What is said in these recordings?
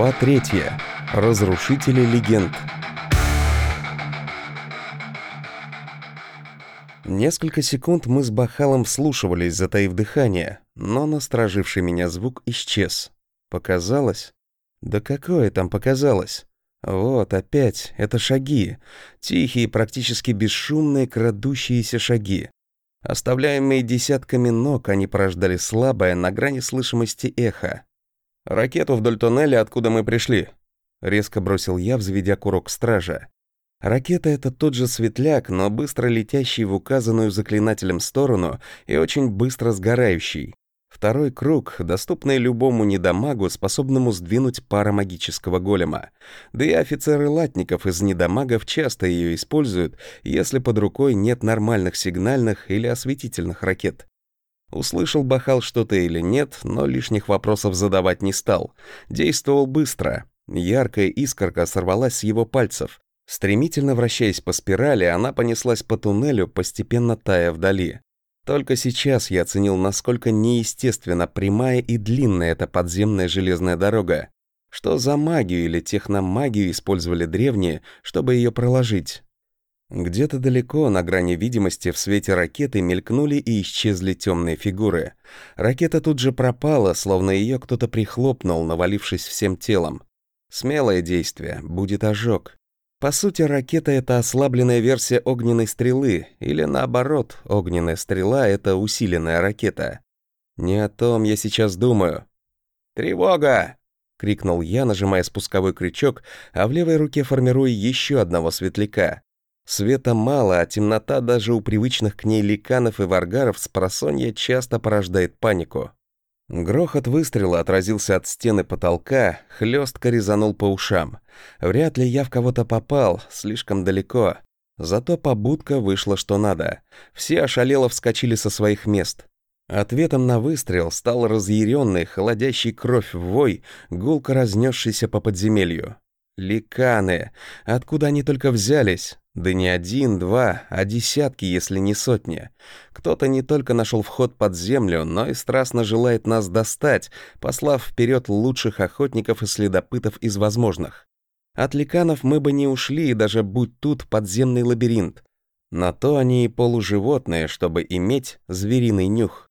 Глава третья. Разрушители легенд. Несколько секунд мы с Бахалом вслушивались, затаив дыхание, но настороживший меня звук исчез. Показалось? Да какое там показалось? Вот, опять, это шаги. Тихие, практически бесшумные, крадущиеся шаги. Оставляемые десятками ног, они порождали слабое, на грани слышимости эхо. «Ракету вдоль туннеля, откуда мы пришли», — резко бросил я, взведя курок стража. Ракета — это тот же светляк, но быстро летящий в указанную заклинателем сторону и очень быстро сгорающий. Второй круг, доступный любому недомагу, способному сдвинуть парамагического голема. Да и офицеры латников из недомагов часто ее используют, если под рукой нет нормальных сигнальных или осветительных ракет. Услышал Бахал что-то или нет, но лишних вопросов задавать не стал. Действовал быстро. Яркая искорка сорвалась с его пальцев. Стремительно вращаясь по спирали, она понеслась по туннелю, постепенно тая вдали. Только сейчас я оценил, насколько неестественно прямая и длинная эта подземная железная дорога. Что за магию или техномагию использовали древние, чтобы ее проложить? Где-то далеко, на грани видимости, в свете ракеты мелькнули и исчезли темные фигуры. Ракета тут же пропала, словно ее кто-то прихлопнул, навалившись всем телом. Смелое действие, будет ожог. По сути, ракета — это ослабленная версия огненной стрелы, или наоборот, огненная стрела — это усиленная ракета. Не о том я сейчас думаю. «Тревога!» — крикнул я, нажимая спусковой крючок, а в левой руке формируя еще одного светляка. Света мало, а темнота даже у привычных к ней ликанов и варгаров с просонья часто порождает панику. Грохот выстрела отразился от стены потолка, хлестко резанул по ушам. Вряд ли я в кого-то попал, слишком далеко. Зато побудка вышла что надо. Все ошалело вскочили со своих мест. Ответом на выстрел стал разъяренный, холодящий кровь вой, гулко разнесшийся по подземелью. Ликаны! Откуда они только взялись? Да не один, два, а десятки, если не сотни. Кто-то не только нашел вход под землю, но и страстно желает нас достать, послав вперед лучших охотников и следопытов из возможных. От ликанов мы бы не ушли, даже будь тут подземный лабиринт. На то они и полуживотные, чтобы иметь звериный нюх.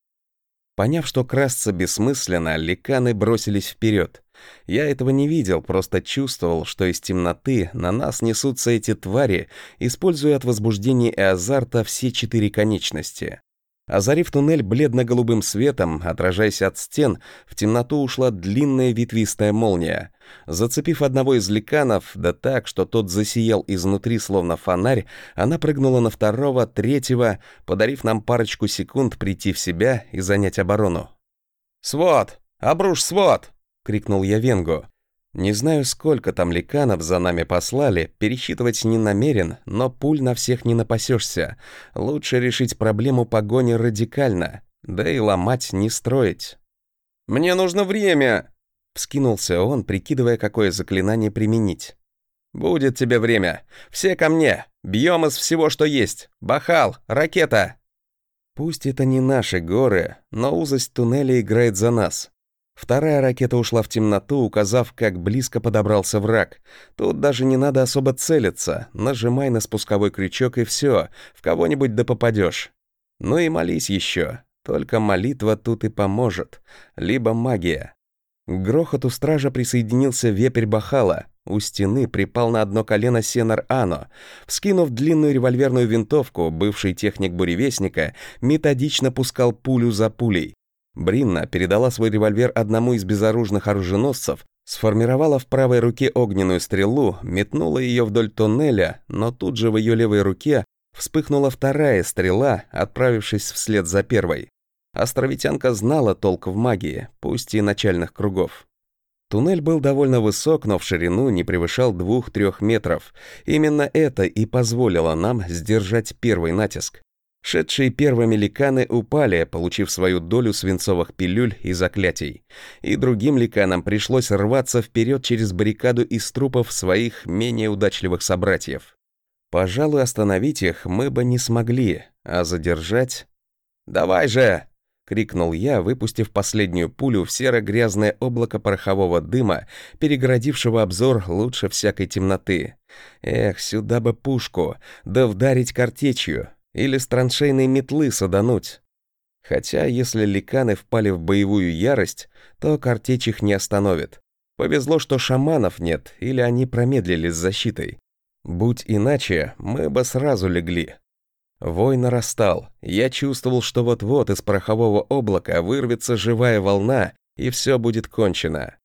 Поняв, что красться бессмысленно, ликаны бросились вперед. Я этого не видел, просто чувствовал, что из темноты на нас несутся эти твари, используя от возбуждения и азарта все четыре конечности. Озарив туннель бледно-голубым светом, отражаясь от стен, в темноту ушла длинная ветвистая молния. Зацепив одного из ликанов, да так, что тот засиял изнутри словно фонарь, она прыгнула на второго, третьего, подарив нам парочку секунд прийти в себя и занять оборону. «Свод! Обрушь свод!» — крикнул я Венгу. Не знаю, сколько там ликанов за нами послали, пересчитывать не намерен, но пуль на всех не напасешься. Лучше решить проблему погони радикально, да и ломать не строить. «Мне нужно время!» — вскинулся он, прикидывая, какое заклинание применить. «Будет тебе время. Все ко мне. Бьем из всего, что есть. Бахал, ракета!» Пусть это не наши горы, но узость туннеля играет за нас. Вторая ракета ушла в темноту, указав, как близко подобрался враг. Тут даже не надо особо целиться. Нажимай на спусковой крючок и все, в кого-нибудь да попадешь. Ну и молись еще. Только молитва тут и поможет. Либо магия. К грохоту стража присоединился вепрь Бахала. У стены припал на одно колено Сенар Ано. Вскинув длинную револьверную винтовку, бывший техник буревестника методично пускал пулю за пулей. Бринна передала свой револьвер одному из безоружных оруженосцев, сформировала в правой руке огненную стрелу, метнула ее вдоль тоннеля, но тут же в ее левой руке вспыхнула вторая стрела, отправившись вслед за первой. Островитянка знала толк в магии, пусть и начальных кругов. Туннель был довольно высок, но в ширину не превышал двух-трех метров. Именно это и позволило нам сдержать первый натиск. Шедшие первыми ликаны упали, получив свою долю свинцовых пилюль и заклятий. И другим ликанам пришлось рваться вперед через баррикаду из трупов своих менее удачливых собратьев. Пожалуй, остановить их мы бы не смогли, а задержать... «Давай же!» — крикнул я, выпустив последнюю пулю в серо-грязное облако порохового дыма, перегородившего обзор лучше всякой темноты. Эх, сюда бы пушку, да вдарить картечью, или с траншейной метлы садануть. Хотя, если ликаны впали в боевую ярость, то картечь их не остановит. Повезло, что шаманов нет, или они промедлили с защитой. Будь иначе, мы бы сразу легли. Вой нарастал. Я чувствовал, что вот-вот из порохового облака вырвется живая волна, и все будет кончено.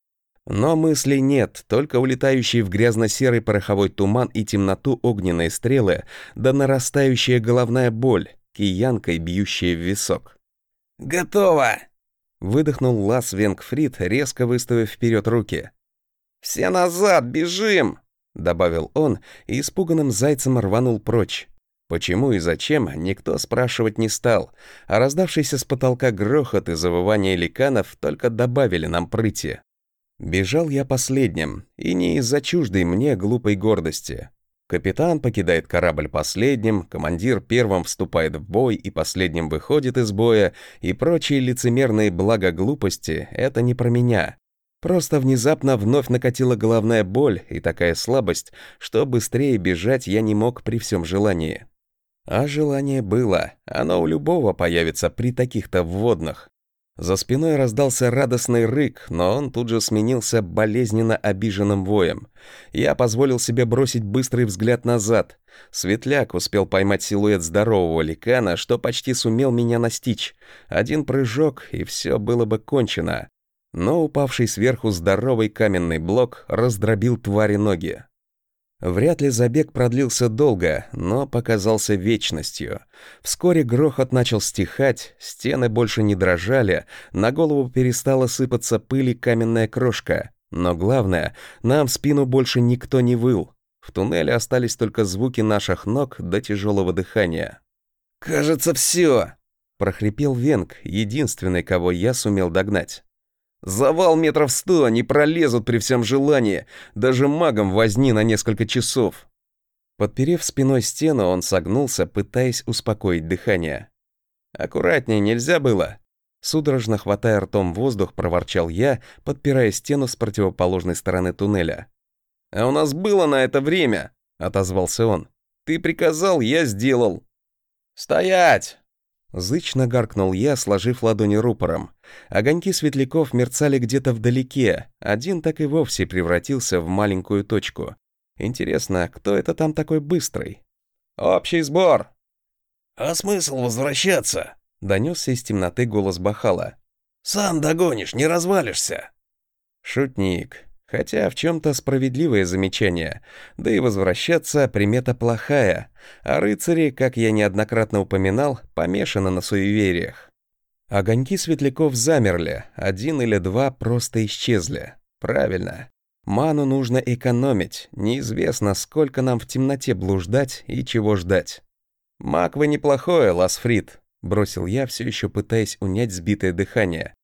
Но мыслей нет, только улетающий в грязно-серый пороховой туман и темноту огненные стрелы, да нарастающая головная боль, киянкой бьющая в висок. «Готово!» — выдохнул Лас Венгфрид, резко выставив вперед руки. «Все назад, бежим!» — добавил он и испуганным зайцем рванул прочь. Почему и зачем, никто спрашивать не стал, а раздавшийся с потолка грохот и завывание ликанов только добавили нам прыти. Бежал я последним, и не из-за чуждой мне глупой гордости. Капитан покидает корабль последним, командир первым вступает в бой и последним выходит из боя, и прочие лицемерные блага глупости — это не про меня. Просто внезапно вновь накатила головная боль и такая слабость, что быстрее бежать я не мог при всем желании. А желание было, оно у любого появится при таких-то вводных. За спиной раздался радостный рык, но он тут же сменился болезненно обиженным воем. Я позволил себе бросить быстрый взгляд назад. Светляк успел поймать силуэт здорового ликана, что почти сумел меня настичь. Один прыжок, и все было бы кончено. Но упавший сверху здоровый каменный блок раздробил твари ноги. Вряд ли забег продлился долго, но показался вечностью. Вскоре грохот начал стихать, стены больше не дрожали, на голову перестала сыпаться пыль и каменная крошка. Но главное, нам в спину больше никто не выл. В туннеле остались только звуки наших ног до тяжелого дыхания. «Кажется, все!» — прохрипел Венг, единственный, кого я сумел догнать. Завал метров сто, не пролезут при всем желании. Даже магом возни на несколько часов. Подперев спиной стену, он согнулся, пытаясь успокоить дыхание. «Аккуратнее нельзя было?» Судорожно хватая ртом воздух, проворчал я, подпирая стену с противоположной стороны туннеля. «А у нас было на это время!» — отозвался он. «Ты приказал, я сделал!» «Стоять!» Зычно гаркнул я, сложив ладони рупором. Огоньки светляков мерцали где-то вдалеке, один так и вовсе превратился в маленькую точку. Интересно, кто это там такой быстрый? «Общий сбор!» «А смысл возвращаться?» — донесся из темноты голос Бахала. «Сам догонишь, не развалишься!» «Шутник. Хотя в чем-то справедливое замечание. Да и возвращаться примета плохая. А рыцари, как я неоднократно упоминал, помешаны на суевериях. Огоньки светляков замерли, один или два просто исчезли. Правильно. Ману нужно экономить, неизвестно, сколько нам в темноте блуждать и чего ждать. «Маг вы неплохое, Ласфрид», — бросил я, все еще пытаясь унять сбитое дыхание.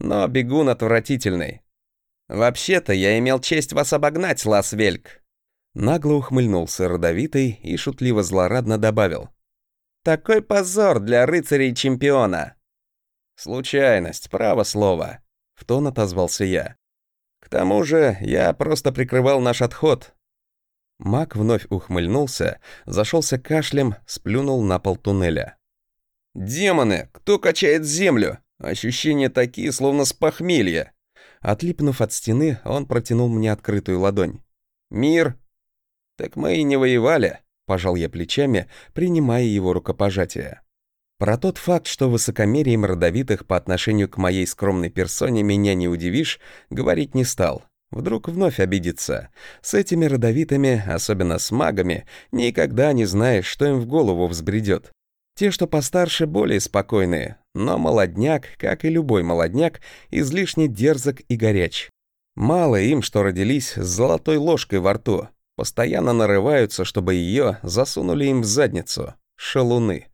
«Но бегун отвратительный. «Вообще-то я имел честь вас обогнать, Лас-Вельк!» Нагло ухмыльнулся родовитый и шутливо-злорадно добавил. «Такой позор для рыцарей-чемпиона!» «Случайность, право слово», — в тон отозвался я. «К тому же я просто прикрывал наш отход». Маг вновь ухмыльнулся, зашелся кашлем, сплюнул на пол туннеля. «Демоны! Кто качает землю? Ощущения такие, словно с похмелья!» Отлипнув от стены, он протянул мне открытую ладонь. «Мир!» «Так мы и не воевали», — пожал я плечами, принимая его рукопожатие. Про тот факт, что высокомерием родовитых по отношению к моей скромной персоне меня не удивишь, говорить не стал. Вдруг вновь обидится. С этими родовитыми, особенно с магами, никогда не знаешь, что им в голову взбредет. Те, что постарше, более спокойные, но молодняк, как и любой молодняк, излишне дерзок и горяч. Мало им, что родились с золотой ложкой во рту, постоянно нарываются, чтобы ее засунули им в задницу. Шалуны.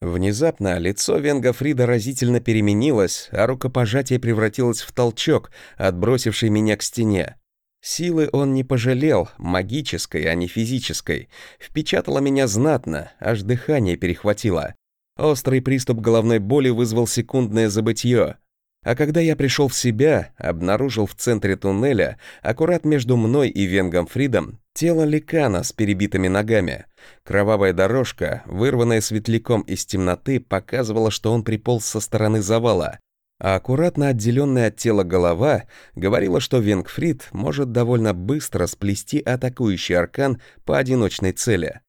Внезапно лицо Венга Фрида разительно переменилось, а рукопожатие превратилось в толчок, отбросивший меня к стене. Силы он не пожалел, магической, а не физической. Впечатало меня знатно, аж дыхание перехватило. Острый приступ головной боли вызвал секундное забытье. А когда я пришел в себя, обнаружил в центре туннеля, аккурат между мной и Венгом Фридом, тело ликана с перебитыми ногами. Кровавая дорожка, вырванная светляком из темноты, показывала, что он приполз со стороны завала, а аккуратно отделенная от тела голова говорила, что Венгфрид может довольно быстро сплести атакующий аркан по одиночной цели.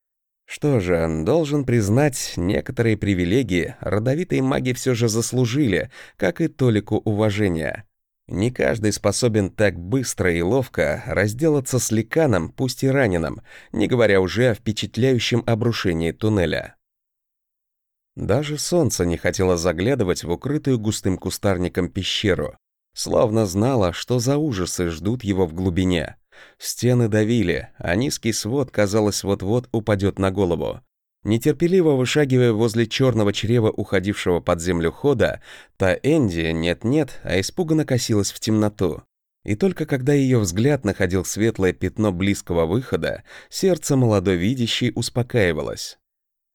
Что же, должен признать, некоторые привилегии родовитые маги все же заслужили, как и толику уважения. Не каждый способен так быстро и ловко разделаться с ликаном, пусть и раненым, не говоря уже о впечатляющем обрушении туннеля. Даже солнце не хотело заглядывать в укрытую густым кустарником пещеру, словно знало, что за ужасы ждут его в глубине. Стены давили, а низкий свод, казалось, вот-вот упадет на голову. Нетерпеливо вышагивая возле черного чрева уходившего под землю хода, та Энди нет-нет, а испуганно косилась в темноту. И только когда ее взгляд находил светлое пятно близкого выхода, сердце молодой видящей успокаивалось.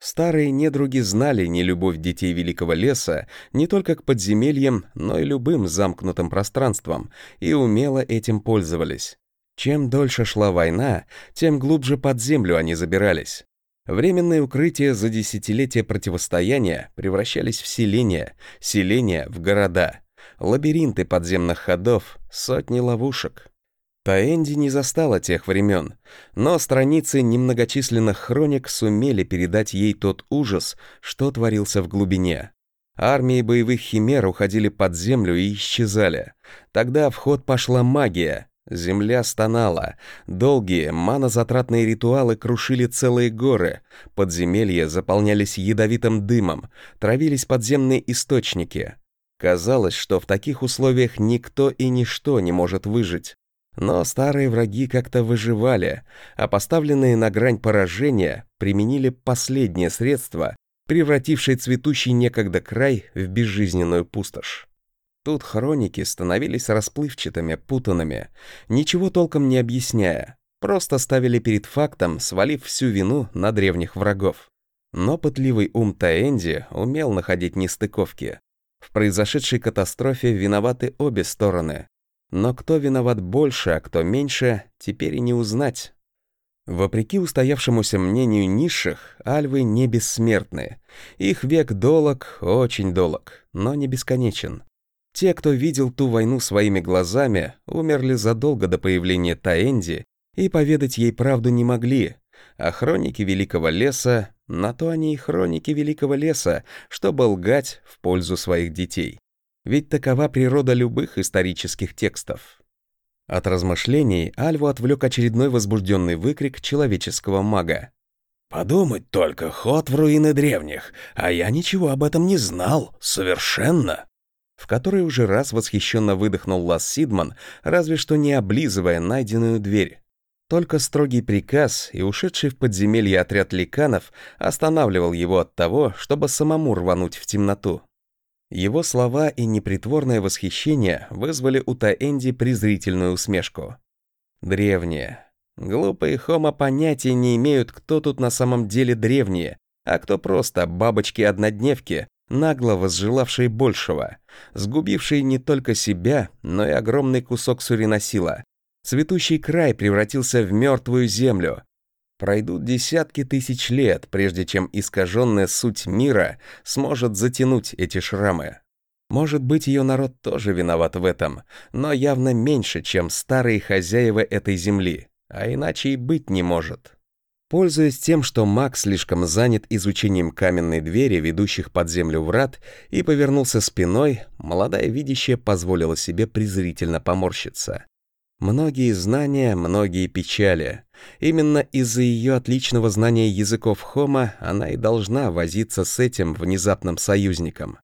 Старые недруги знали нелюбовь детей Великого Леса не только к подземельям, но и любым замкнутым пространствам, и умело этим пользовались. Чем дольше шла война, тем глубже под землю они забирались. Временные укрытия за десятилетия противостояния превращались в селения, селения в города, лабиринты подземных ходов, сотни ловушек. Таэнди не застала тех времен, но страницы немногочисленных хроник сумели передать ей тот ужас, что творился в глубине. Армии боевых химер уходили под землю и исчезали. Тогда в ход пошла магия, Земля стонала. Долгие, манозатратные ритуалы крушили целые горы. Подземелья заполнялись ядовитым дымом, травились подземные источники. Казалось, что в таких условиях никто и ничто не может выжить. Но старые враги как-то выживали, а поставленные на грань поражения применили последнее средство, превратившее цветущий некогда край в безжизненную пустошь. Тут хроники становились расплывчатыми, путанными, ничего толком не объясняя, просто ставили перед фактом, свалив всю вину на древних врагов. Но пытливый ум Таэнди умел находить нестыковки. В произошедшей катастрофе виноваты обе стороны. Но кто виноват больше, а кто меньше, теперь и не узнать. Вопреки устоявшемуся мнению низших, альвы не бессмертны. Их век долог, очень долог, но не бесконечен. Те, кто видел ту войну своими глазами, умерли задолго до появления Таэнди и поведать ей правду не могли, а хроники Великого Леса, на то они и хроники Великого Леса, чтобы лгать в пользу своих детей. Ведь такова природа любых исторических текстов. От размышлений Альву отвлек очередной возбужденный выкрик человеческого мага. «Подумать только, ход в руины древних, а я ничего об этом не знал, совершенно!» в который уже раз восхищенно выдохнул Лас Сидман, разве что не облизывая найденную дверь. Только строгий приказ и ушедший в подземелье отряд ликанов останавливал его от того, чтобы самому рвануть в темноту. Его слова и непритворное восхищение вызвали у Таэнди презрительную усмешку. Древние. Глупые хома понятия не имеют, кто тут на самом деле древние, а кто просто бабочки-однодневки, нагло возжелавшие большего, сгубившие не только себя, но и огромный кусок суриносила. Цветущий край превратился в мертвую землю. Пройдут десятки тысяч лет, прежде чем искаженная суть мира сможет затянуть эти шрамы. Может быть, ее народ тоже виноват в этом, но явно меньше, чем старые хозяева этой земли, а иначе и быть не может. Пользуясь тем, что маг слишком занят изучением каменной двери, ведущих под землю врат, и повернулся спиной, молодая видящая позволила себе презрительно поморщиться. Многие знания, многие печали. Именно из-за ее отличного знания языков Хома она и должна возиться с этим внезапным союзником.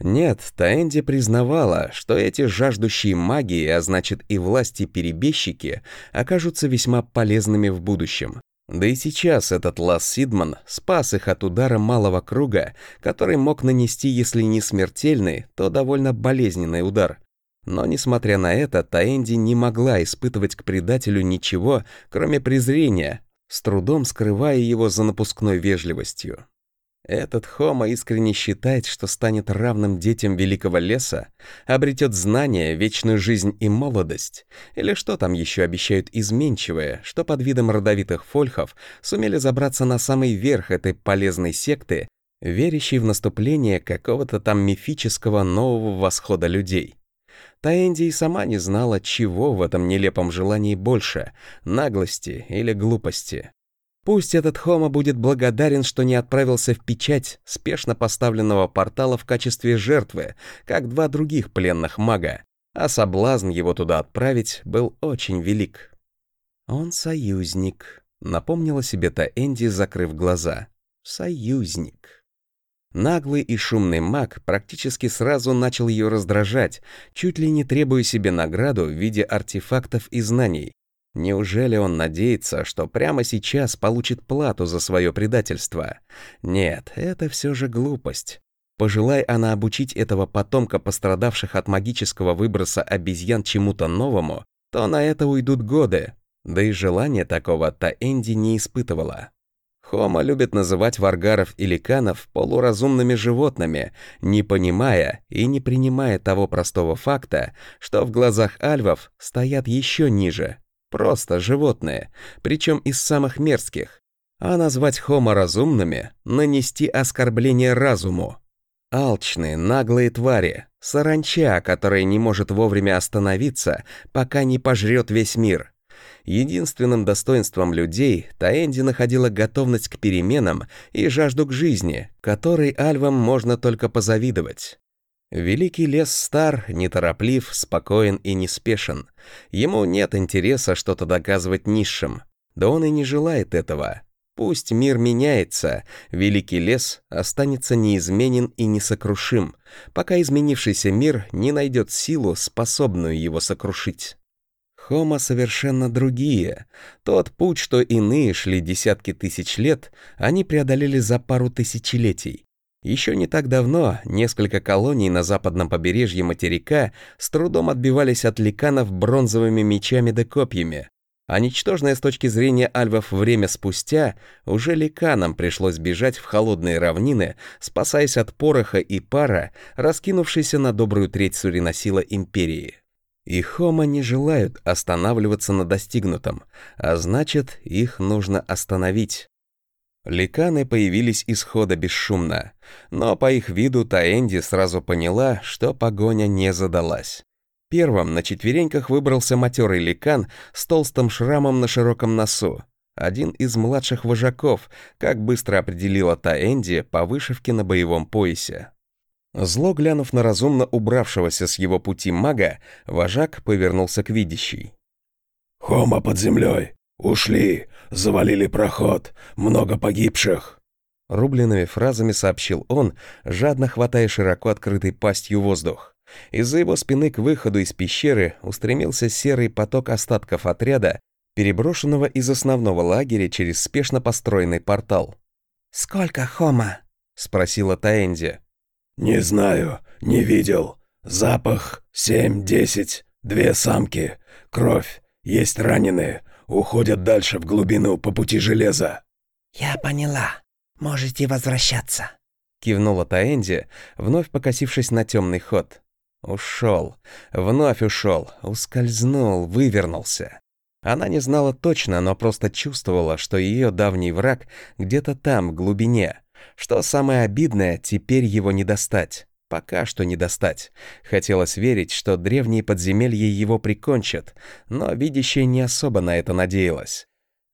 Нет, Таэнди признавала, что эти жаждущие магии, а значит и власти перебежчики, окажутся весьма полезными в будущем. Да и сейчас этот Лас Сидман спас их от удара малого круга, который мог нанести, если не смертельный, то довольно болезненный удар. Но, несмотря на это, Таэнди не могла испытывать к предателю ничего, кроме презрения, с трудом скрывая его за напускной вежливостью. Этот Хома искренне считает, что станет равным детям Великого Леса, обретет знания, вечную жизнь и молодость, или что там еще обещают изменчивое, что под видом родовитых фольхов сумели забраться на самый верх этой полезной секты, верящей в наступление какого-то там мифического нового восхода людей. Таэнди и сама не знала, чего в этом нелепом желании больше — наглости или глупости. Пусть этот Хома будет благодарен, что не отправился в печать спешно поставленного портала в качестве жертвы, как два других пленных мага, а соблазн его туда отправить был очень велик. «Он союзник», — напомнила себе та Энди, закрыв глаза. «Союзник». Наглый и шумный маг практически сразу начал ее раздражать, чуть ли не требуя себе награду в виде артефактов и знаний, Неужели он надеется, что прямо сейчас получит плату за свое предательство? Нет, это все же глупость. Пожелай она обучить этого потомка пострадавших от магического выброса обезьян чему-то новому, то на это уйдут годы. Да и желания такого та Энди не испытывала. Хома любит называть варгаров и ликанов полуразумными животными, не понимая и не принимая того простого факта, что в глазах альвов стоят еще ниже, Просто животные, причем из самых мерзких. А назвать хомо разумными — нанести оскорбление разуму. Алчные, наглые твари, саранча, которая не может вовремя остановиться, пока не пожрет весь мир. Единственным достоинством людей Таэнди находила готовность к переменам и жажду к жизни, которой альвам можно только позавидовать. Великий лес стар, нетороплив, спокоен и неспешен. Ему нет интереса что-то доказывать низшим. Да он и не желает этого. Пусть мир меняется, великий лес останется неизменен и несокрушим, пока изменившийся мир не найдет силу, способную его сокрушить. Хома совершенно другие. Тот путь, что иные шли десятки тысяч лет, они преодолели за пару тысячелетий. Еще не так давно несколько колоний на западном побережье материка с трудом отбивались от ликанов бронзовыми мечами да копьями, а ничтожное с точки зрения альвов время спустя уже ликанам пришлось бежать в холодные равнины, спасаясь от пороха и пара, раскинувшейся на добрую треть суриносила империи. И Хома не желают останавливаться на достигнутом, а значит, их нужно остановить. Ликаны появились из хода бесшумно, но по их виду Таэнди сразу поняла, что погоня не задалась. Первым на четвереньках выбрался матерый ликан с толстым шрамом на широком носу. Один из младших вожаков, как быстро определила Таэнди по вышивке на боевом поясе. Зло глянув на разумно убравшегося с его пути мага, вожак повернулся к видящей. «Хома под землей! Ушли! Завалили проход! Много погибших!» Рубленными фразами сообщил он, жадно хватая широко открытой пастью воздух. Из-за его спины к выходу из пещеры устремился серый поток остатков отряда, переброшенного из основного лагеря через спешно построенный портал. «Сколько хома?» — спросила Таэнди. «Не знаю, не видел. Запах семь-десять, две самки, кровь, есть раненые, уходят дальше в глубину по пути железа». «Я поняла. Можете возвращаться», — кивнула Таэнди, вновь покосившись на темный ход. Ушел, вновь ушел, ускользнул, вывернулся. Она не знала точно, но просто чувствовала, что ее давний враг где-то там, в глубине. Что самое обидное, теперь его не достать. Пока что не достать. Хотелось верить, что древние подземелья его прикончат, но видящая не особо на это надеялась.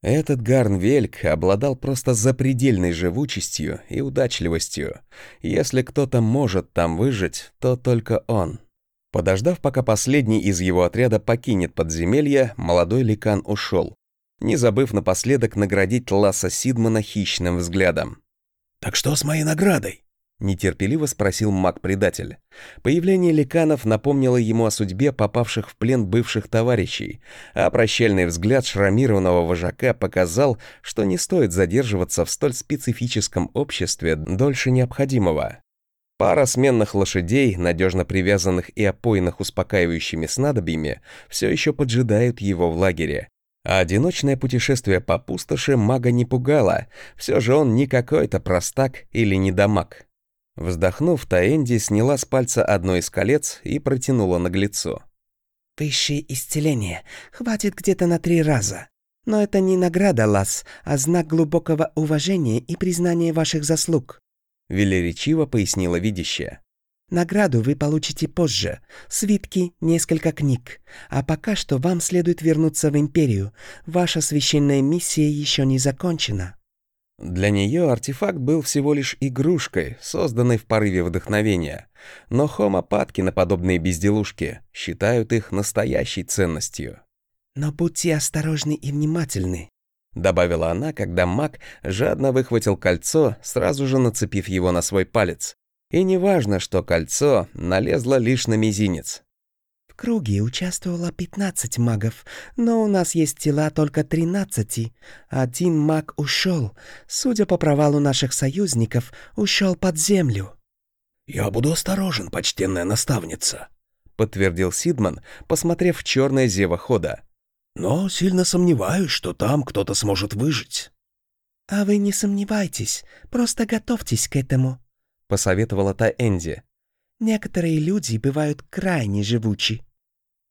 Этот Гарнвельк обладал просто запредельной живучестью и удачливостью. Если кто-то может там выжить, то только он. Подождав, пока последний из его отряда покинет подземелье, молодой ликан ушел, не забыв напоследок наградить Ласса Сидмана хищным взглядом. «Так что с моей наградой?» Нетерпеливо спросил маг-предатель. Появление ликанов напомнило ему о судьбе попавших в плен бывших товарищей, а прощальный взгляд шрамированного вожака показал, что не стоит задерживаться в столь специфическом обществе дольше необходимого. Пара сменных лошадей, надежно привязанных и опоенных успокаивающими снадобьями, все еще поджидают его в лагере. А одиночное путешествие по пустоши мага не пугало, все же он не какой-то простак или недомаг. Вздохнув, Таэнди сняла с пальца одно из колец и протянула наглецу. Высшее исцеление. Хватит где-то на три раза. Но это не награда, Лас, а знак глубокого уважения и признания ваших заслуг. Велеречиво пояснила видящая. Награду вы получите позже. Свитки, несколько книг. А пока что вам следует вернуться в Империю. Ваша священная миссия еще не закончена. Для нее артефакт был всего лишь игрушкой, созданной в порыве вдохновения. Но хомопатки на подобные безделушки считают их настоящей ценностью. «Но будьте осторожны и внимательны», — добавила она, когда маг жадно выхватил кольцо, сразу же нацепив его на свой палец. И неважно, что кольцо налезло лишь на мизинец. В круге участвовало 15 магов, но у нас есть тела только 13. Один маг ушел. Судя по провалу наших союзников, ушел под землю. «Я буду осторожен, почтенная наставница», — подтвердил Сидман, посмотрев в черное зево хода. «Но сильно сомневаюсь, что там кто-то сможет выжить». «А вы не сомневайтесь, просто готовьтесь к этому», — посоветовала та Энди. «Некоторые люди бывают крайне живучи».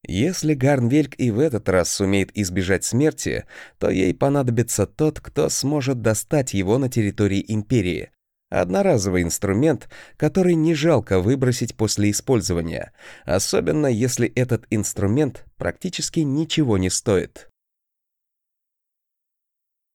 Если Гарнвельк и в этот раз сумеет избежать смерти, то ей понадобится тот, кто сможет достать его на территории Империи. Одноразовый инструмент, который не жалко выбросить после использования, особенно если этот инструмент практически ничего не стоит.